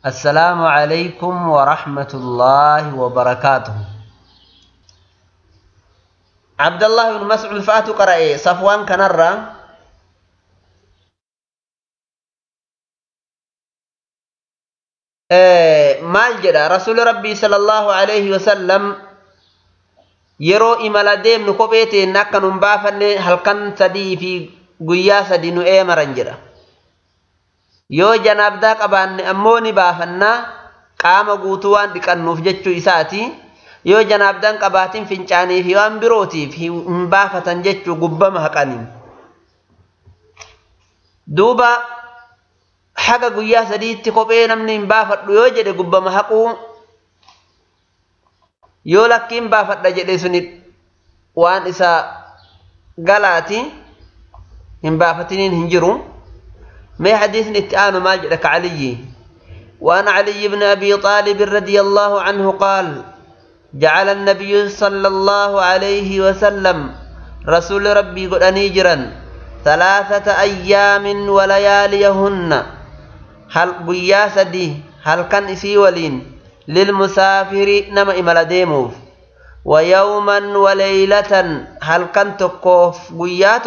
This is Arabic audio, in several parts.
السلام عليكم ورحمة الله وبركاته. عبد الله بن مسعود الفات قرأي صفوان كنرى. آه، ما الجدى رسول ربي صلى الله عليه وسلم يرو إمال ديم نكوبيتي نكا ننبافن حلقا سدي في قياسة دينو إيمارنجرى yoo janaabdaa qabaanne ammoo ni baafannaa qaama guutuu waan dhiqannuuf jechuu isaati yoo janaabdaan qabaatin fincaanii fi waan birootiif hin baafatan jechuu gubbama haqaniin duuba haga guyyaa sadiitti kophee namni hin baafadhu yoo jedhe gubbama haquu yoo lakkiin baafadha jedhe suni waan isa galaati hin baafatiniin hin jiru itti aanu maal jedha ka caliyyi وعن علي بن أبي طالب رضي الله عنه قال جعل النبي صلى الله عليه وسلم رسول ربي قد أنيجرا ثلاثة أيام ولياليهن. هل قيا سدي هل كان إسي ولين للمسافر نما إمال ديموف. ويوما وليلة هل كان تكوف قيا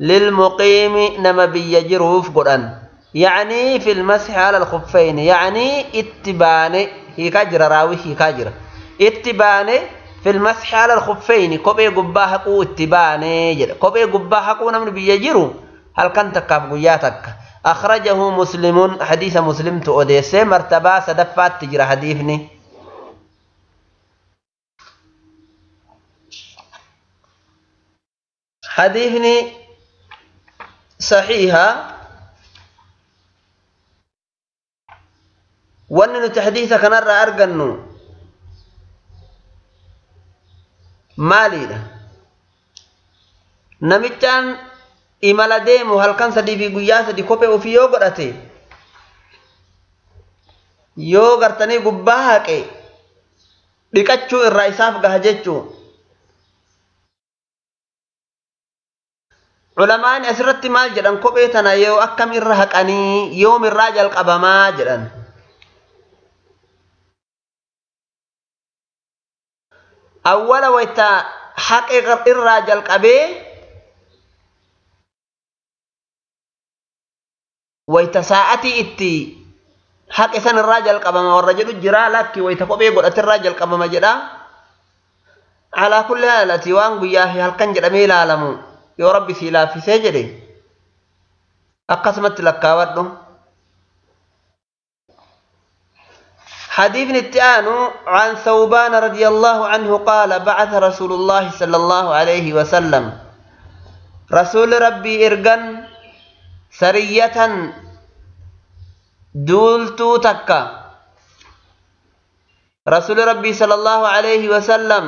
للمقيم نما بيجروف قرآن. يعني في المسح على الخفين. يعني اتبان هي كاجر راوي هي كاجر. اتبان في المسح على الخفين. كوبي قبا حقو اتبان كوبي قبا حقو نمن بيجرو. هل كان تكاف قياتك؟ أخرجه مسلم. حديث مسلم تؤديس. مرتبة سدفات تجرى حديثني. حديثني صحيحة kanarraa argannu maaliidha namichaan imala deemu halkan sadii fi guyyaa sadii kophee ofii yoo godhate yoo gartanii gubbaa haqe dhiqachuu irraa isaaf gaha jechuu علماءن اسرت مال جدان كوبيتنا يو اكم الرهقاني يوم الراجل قبما جدان أولا ويتا حق الراجل قبي ويتا ساعتي اتي حق سن الراجل قبما والرجل جرا لك ويتا كوبي قدت الراجل قبما جدا على كل حال تي وان بيا هي هلكن جدا yoo rabbi sii laaffisee jedhe akkasumatti lakkaawwadhu. حديث التآن عن ثوبان رضي الله عنه قال بعث رسول الله صلى الله عليه وسلم رسول ربي إرغن سرية دولتو تكا رسول ربي صلى الله عليه وسلم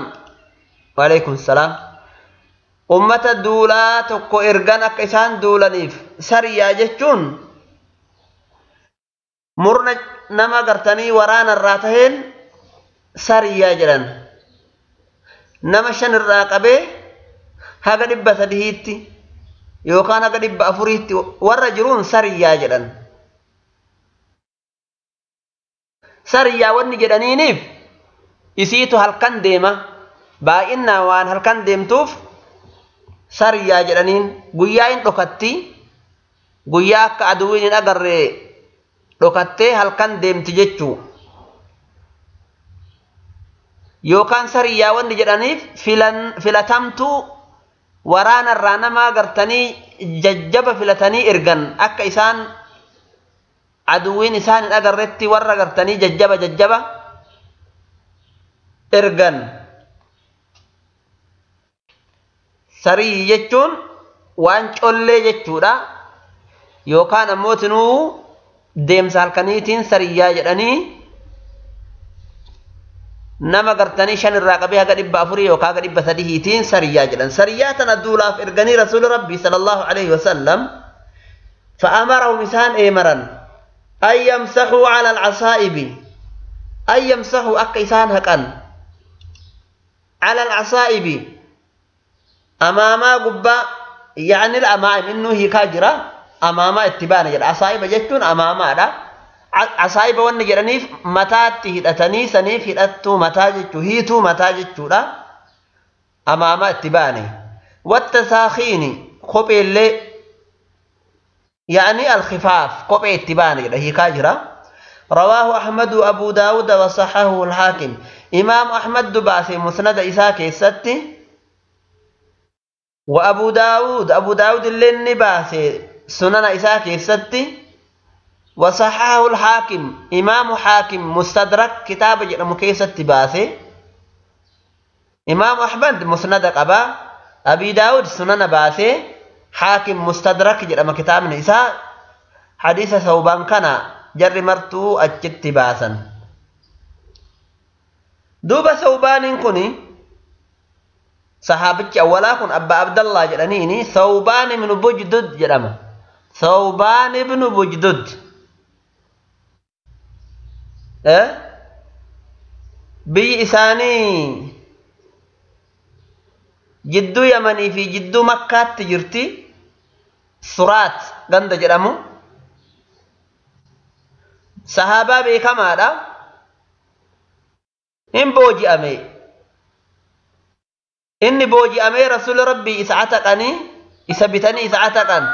وعليكم السلام أمة دولا تكو إرغن أكسان دولانيف سرية جتون مرنا nama gartanii waraana irraa taheen sariyyaa jedhan nama shan irraa qabee haga dhibba sadihiitti yookaan haga dhibba afuriitti warra jiruun sariyyaa jedhan sariyyaa wanni jedhaniiniif isiitu halkan deema baay'inaan waan halkan deemtuuf sariyyaa jedhaniin guyyaa hin dhokatti guyyaa akka aduwiin hin agarree dhokattee halkan deemti jechuu yookaan sariyyaa wanni jedhaniif filatamtuu waraana irraa namaa gartanii jajjaba filatanii ergan akka isaan aduwiin isaan hin agarretti warra gartanii jajjaba jajjaba ergan sarii jechuun waan collee jechuudha yookaan ammoo tinuu deemsa halkaniitiin sariyyaa jedhanii nama gartanii shan irraa qabee haga dhibba afurii yookaan haga dhibba sadihiitiin sariyyaa jedhan sariyyaa tana duulaaf erganii rasuuli rabbii sallallahu alaihi wasallam فأمرهم إسان إيمرا أن يمسحوا على العصائب أن يمسحوا أك إسان هكان على العصائب أماما قبة يعني الأمام إنه هي كاجرة أماما اتبانا جد أصائب جتون أماما لا أصائب وان جرنيف متاتي هدتني سنيف هدتو متاجدتو هيتو متاجدتو لا أماما اتبانا والتساخيني قبي اللي يعني الخفاف قبي اتبانا جد هي كاجرة رواه أحمد أبو داود وصحه الحاكم إمام أحمد دباسي مسند إساكي ستي وأبو داود أبو داود اللي نباسي سنن إساء كيستي وصححه الحاكم إمام حاكم مستدرك كتاب جرم كيستي باسي إمام أحمد مسند قبا أبي داود سنن باسي حاكم مستدرك جرم كتاب إساء حديث ثوبان كان jarri martuu achitti baasan duuba sawbaaniin kun sahaabichi awwalaa kun abbaa abdallaa jedhaniini sawbaan ibnu bujdud jedhama sawbaan ibnu bujdud. Biyyi isaanii jidduu yamanii fi jidduu makkaatti jirti suraat ganda jedhamu sahaabaa beekamaadha hin booji'ame إني بوجي أمي رسول ربي إسعتقني إسبتني إسعتقن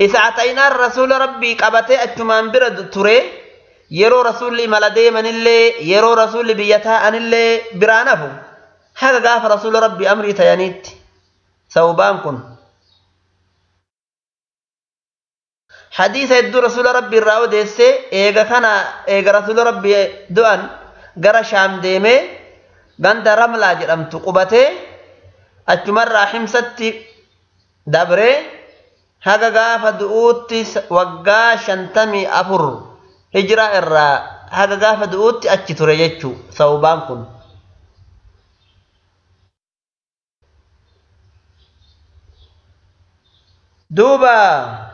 إسعتين الرسول ربي قبتي أجمان برد تري يرو رسولي ملدي من اللي يرو رسولي بيتها أن اللي برانه هذا قاف رسول ربي أمري تيانيت ثوبان hadiisa hedduu rasuula rabbii irraa odeessee eega kana eega rasuula rabbii du'an gara shaam deemee ganda ramlaa jedhamtu qubatee achumarraa himsatti dabree haga gaafa du'uutti waggaa shantamii afur hijiraa irraa haga gaafa du'uutti achi ture jechuu sababaan kun. duubaa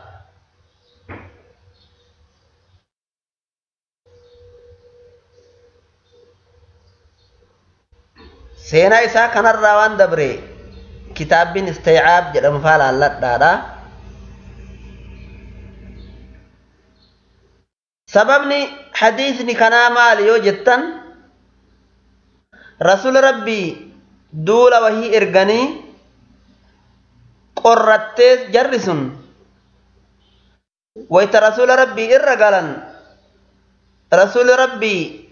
isaa kanarraa waan dabre kitaabbiin istaycaab jedhamu faa laalladhaadha sababni hadiisni kanaa maali yoo jettan rasula rabbii duula wahii erganii qorrattee jarri sun wayta rasula rabbii irra galan rasuli rabbii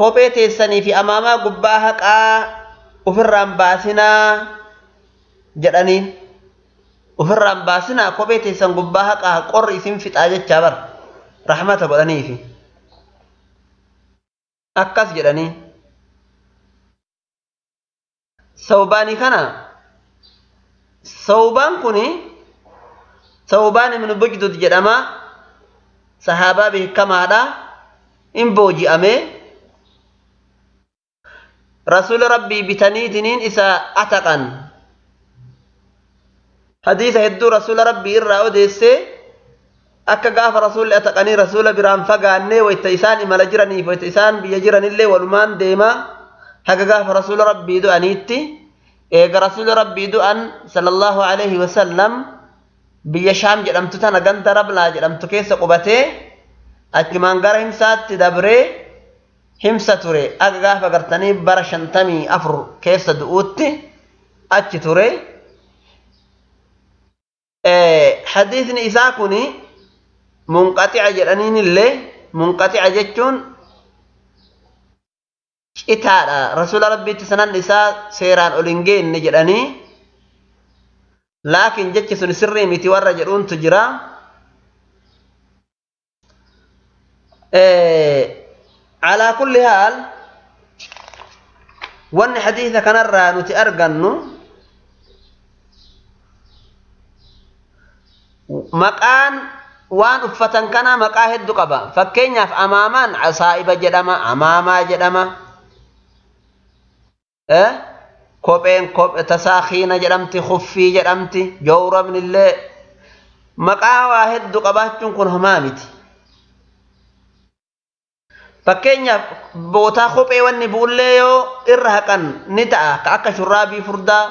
kophee teessanii fi amaamaa gubbaa haqaa ofirraan baasinaa jedhaniin. Ofirraan baasinaa kophee teessan gubbaa haqaa qorri isin fixaa jechaa bar rahmata godhaniifi akkas jedhanii sawbaanii kana sawbaan kuni sawbaan ibnu bujdud jedhama. Sahaabaa beekamaadha in booji'amee رسول ربي بتني دنين إسا أتقن. حديث هدو رسول ربي إرى أديسي أكا قاف رسول أتقني رسول برام فقاني ويتيسان إمال جرني ويتيسان بيجرن اللي والمان ديما. هكا قاف رسول ربي دو أنيتي. إيقا رسول ربي دو أن صلى الله عليه وسلم بيا شام جرمتو تانا قنت ربلا جرمتو كيس قبتي أجمان قرهم سات دبري. Himsa ture aga gaafa gartanii bara shantamii afur keessa du'uutti achi ture hadiisni isaa kun munqaxica jedhaniin illee munqaxica jechuun citaadha rasuula rabbiitti sanan isaa seeraan ol hin geenne jedhanii laakiin jechi sun sirrii miti warra jedhuuntu jira على كل حال وان حديث كنرى نتأرغن مقان وان أفتن كنا مقاه الدقبة فكين يف اماما عصائب جدما أماما جدما. آه كوبين كوب تساخين جدمتي خفي جدمتي جورا من الله مقاه واحد دقبة تنكون همامتي. fakkeenyaaf bootaa kophee wanni buullee yoo irra haqan ni ta'a ka akka shurraabii furdaa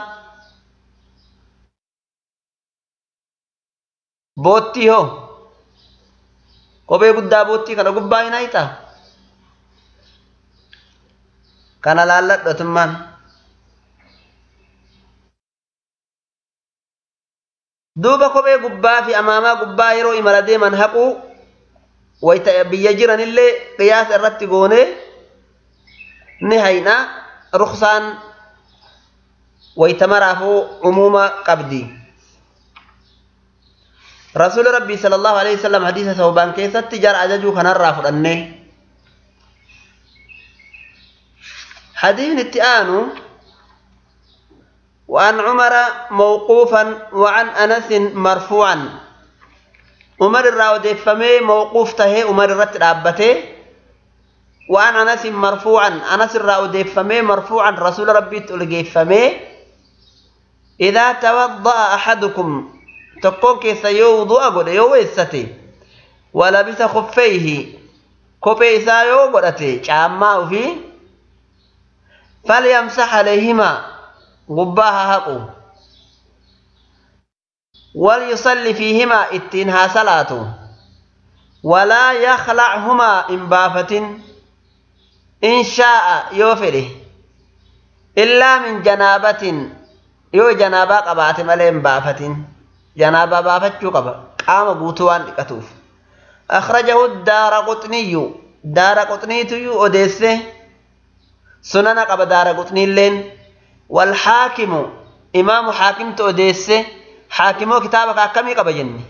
boottii hoo kophee guddaa boottii kana gubbaa hin hayxaa kana laalladho tummaan duuba kophee gubbaa fi amaamaa gubbaa yeroo imala deeman haquu irratti goonee ni hayna ruksaan wayta maraafuu umuuma qabdi rasuuli rabbii sala allahu alaihi wasallam hadiisa sawbaan keessatti jara ajajuu kanarraa fudhanne hadiisni itti aanu وعن عمر موقوفا وعن أنس مرفوعا عمر الراود فمي موقوف تهي عمر الرت رابته. وعن أنس مرفوعا أنس الراود فمي مرفوعا رسول ربي تلقي فمي إذا توضأ أحدكم تقول كيس يوضو أقول يويستي ولبس خفيه كوبي إسا يوغلتي شاما في فليمسح عليهما غباها هقو. وليصلي فيهما اتنها صلاة. ولا يخلعهما إن بافة إن شاء يوفره إلا من جنابة يو جنابة قبات بافة جنابة بافة قبا قام بوتوان لكتوف أخرجه الدار قطني دار قطني تيو أديسه سنن قبا دار قطني اللين. والحاكم إمام حاكم توديسه حاكمو كتابك أكم يقبا جني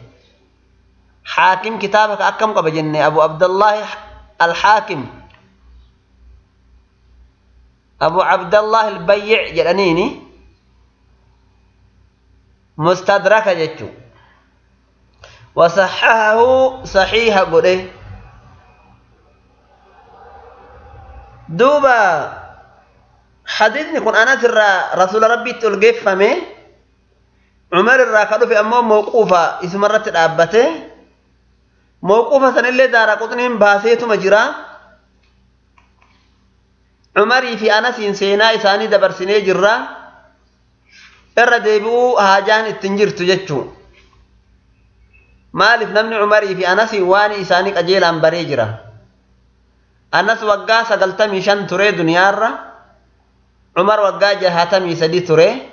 حاكم كتابك أكم قبا جني أبو عبد الله الحاكم. أبو عبد الله البيع جلانيني مستدرك جتشو. وصححه صحيح قده. دوبا. حديثني كن أنا رسول ربي تلقيف فمي الراكدو في أمام موقوفة اسم مرة الأبتة. موقوفة سنلي دارا قطنين باسيتو مجرى عمري في أنس سينا إساني دبر سني جرى إر ديبو هاجان التنجر تججو مالف نمني عمري في أنس واني إساني قجيلا بري جرى أنس وقا سقلتمي شن تري دنيارة عمر وقا جهاتمي سدي تري.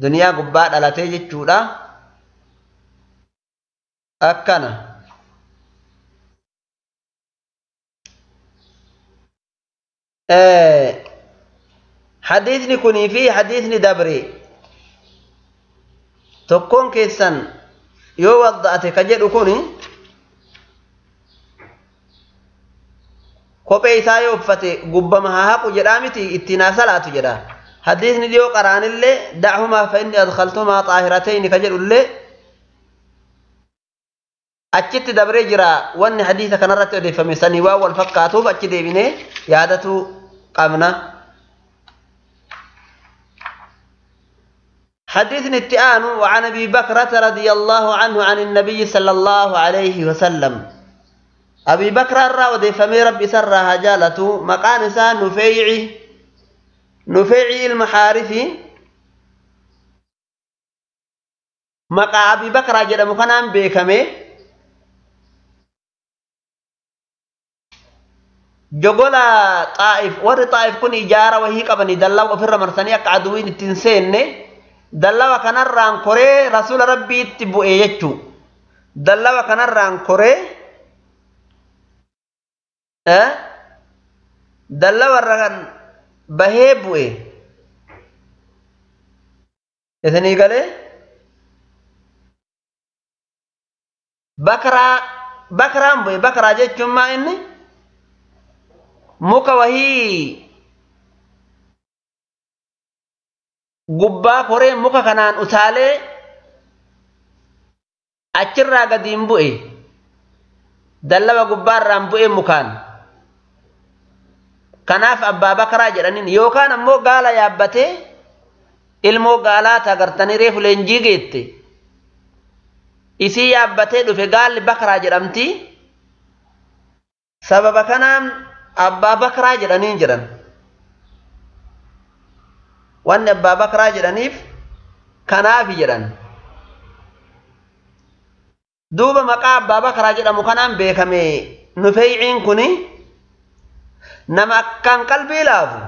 Duniyaa gubbaa dhalatee jechuudha. Akkana. Hadiisni kunii fi hadiisni dabre tokkoon keessan yoo wadda'ate ka jedhu kun kophee isaa yoo uffate gubbama haa haqu jedhaa miti ittiin haa salaatu jedha حديثني ديو قرآن اللي دعهما فإني أدخلتهما طاهرتين كجل اللي أجت دبري جرا وان حديث كان رت دي فمسني واو الفقاتو فأجت دي بني يادتو قمنا حديث التئان وعن أبي بكرة رضي الله عنه عن النبي صلى الله عليه وسلم. أبي بكر الراودي فمي ربي سرها جالته مقان سان نفيعي نفيعي المحارثي مقا أبي بكر جدا مكانان بيكمي. جوغولا طائف ور طائف كن إجارة وهي قبني. دلوا وفر مرساني أقعدوين التنسين دلوا كان الران كوري رسول ربي تبو إيجتو. دلوا كان الران كوري أه؟ دلوا الران bahee bu'e isinii galee bakraa bakraan bu'e bakraa jechuun maa inni muka wahii gubbaa koree muka kanaan utaalee achirraa gadiin bu'e dallaba gubbaarraan bu'e mukaan kanaaf abbaa bakaraa jedhaniin yookaan ammoo gaala yaabbatee ilmoo gaalaa tagartanii reefu leenjii geette isii yaabbatee dhufe gaalli bakaraa jedhamti sababa kanaan abbaa bakaraa jedhaniin jedhan wanni abbaa bakaraa jedhaniif kanaafi jedhan duuba maqaa abbaa bakaraa jedhamu kanaan beekame nufeyciin kuni nama akkaan qalbii laafu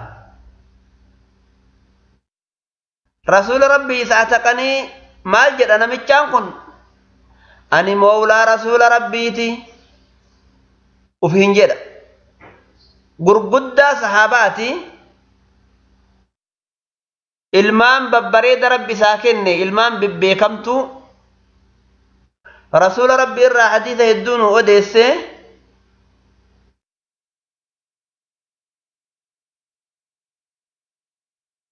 rasuula rabbii isaa taqanii maal jedha namichaan kun. Ani moowlaa rasuula rabbiiti ufiin jedha gurguddaa sahaabaati ilmaan babbareeda rabbi isaa kenne ilmaan bebbeekamtu rasuula rabbi irraa hadiisa hedduu nu odeesse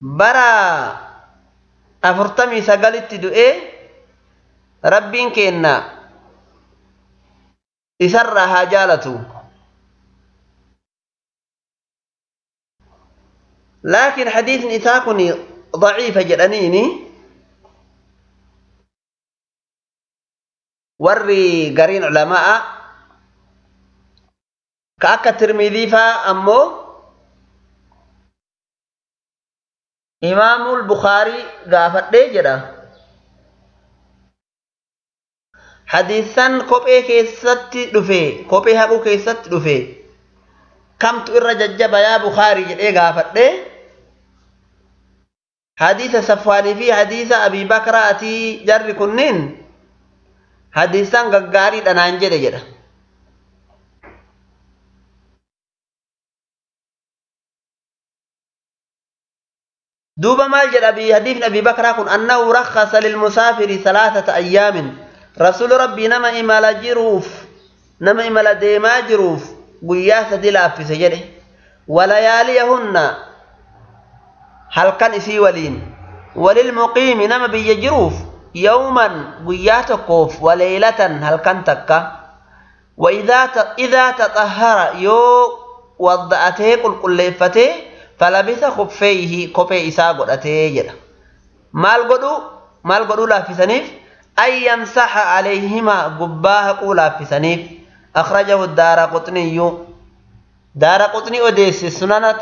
bara afurtamii sagalitti du'ee rabbiin keenna isarraa haa jaalatu laakiin hadiisni isaa kun daciifa jedhaniini warri gariin culamaa ka akka tirmidii faa ammoo imaamul bukaarii gaafadhee jedha hadiisan kophee keessatti dhufe kophee haquu keessatti dhufe kamtu irra jajjaba yaa bukaarii jedhee gaafadhee hadiisa safwaanii fi hadiisa abii bakraatii jarri kunniin hadiisan gaggaariidha naan jedhe jedha دوبا مال جد أبي حديث أبي بكر كن أنه رخص للمسافر ثلاثة أيام. رسول ربي نما إمال جروف نما إمال ديما جروف قياسة دلا في سجده ولياليهن هل كان إسي ولين؟ وللمقيم نما بي جروف. يوما قيات قوف وليلة هل كان تكا؟ وإذا إذا تطهر فلبث خفيه كوبي إساء جدا مال قدو مال قدو لا في سنيف أن يمسح عليهما قباه قولا في سنيف أخرجه الدار قطني دار قطني أديس سننت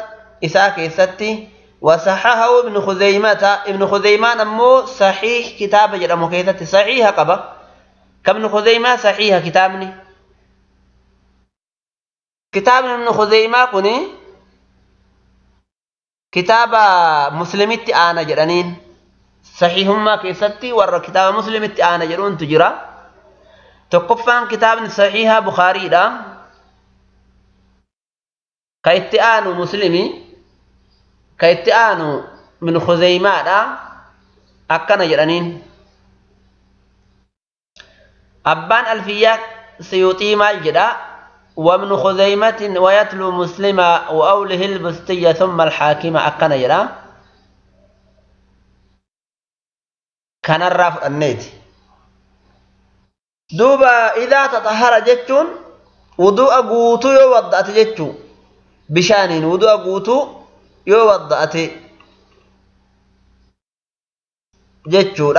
إساء كيستي وصححه ابن خزيمة ابن خزيمة أمو صحيح كتاب جدا مكيتة صحيح قبا كابن خزيمة صحيح كتابني كتاب ابن خزيمة كني كتاب مسلمتي آنا جرانين. صحيحهما كيستي ور كتاب مسلمتي آنا جرون تجرا. تقفان كتاب صحيحة بخاري دا. كايتيان مسلمي. كايتيان من خزيمة دا. اكن جرانين. أبان الفيا سيوتي مال جدا. وابن خزيمة ويتلو مسلما وأوله البستية ثم الحاكمة أكن يرى كان الرافع النيت. دوبا إذا تطهر جتون وضوء قوتو يوضأت جتو. بشانين وضوء قوتو يوضأت جتو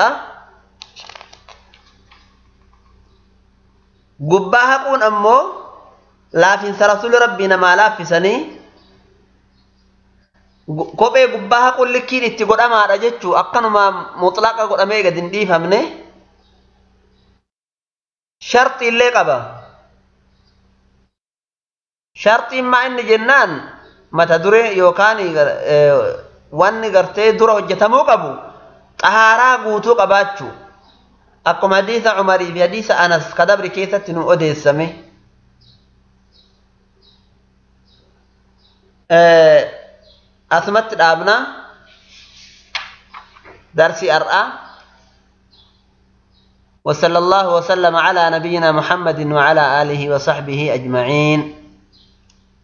قباها قون أمو laafinsa rasuli rabbii namaa laaffisanii kophee gubbaa haquun likkiin itti godhamaadha jechuu akkanuma mutlaqa godhamee gad hin dhiifamne sharxi illee qaba. Sharxiin maa inni jennaan mata duree yookaan wanni gartee dura hojjetamuu qabu xahaaraa guutuu qabaachuu akkuma hadiisa cumarii fi hadiisa anas kadabri keessatti nu odeessame asumatti dhaabna. Darsii ar'aa وصلى الله وسلم على نبينا محمد وعلى آله وصحبه أجمعين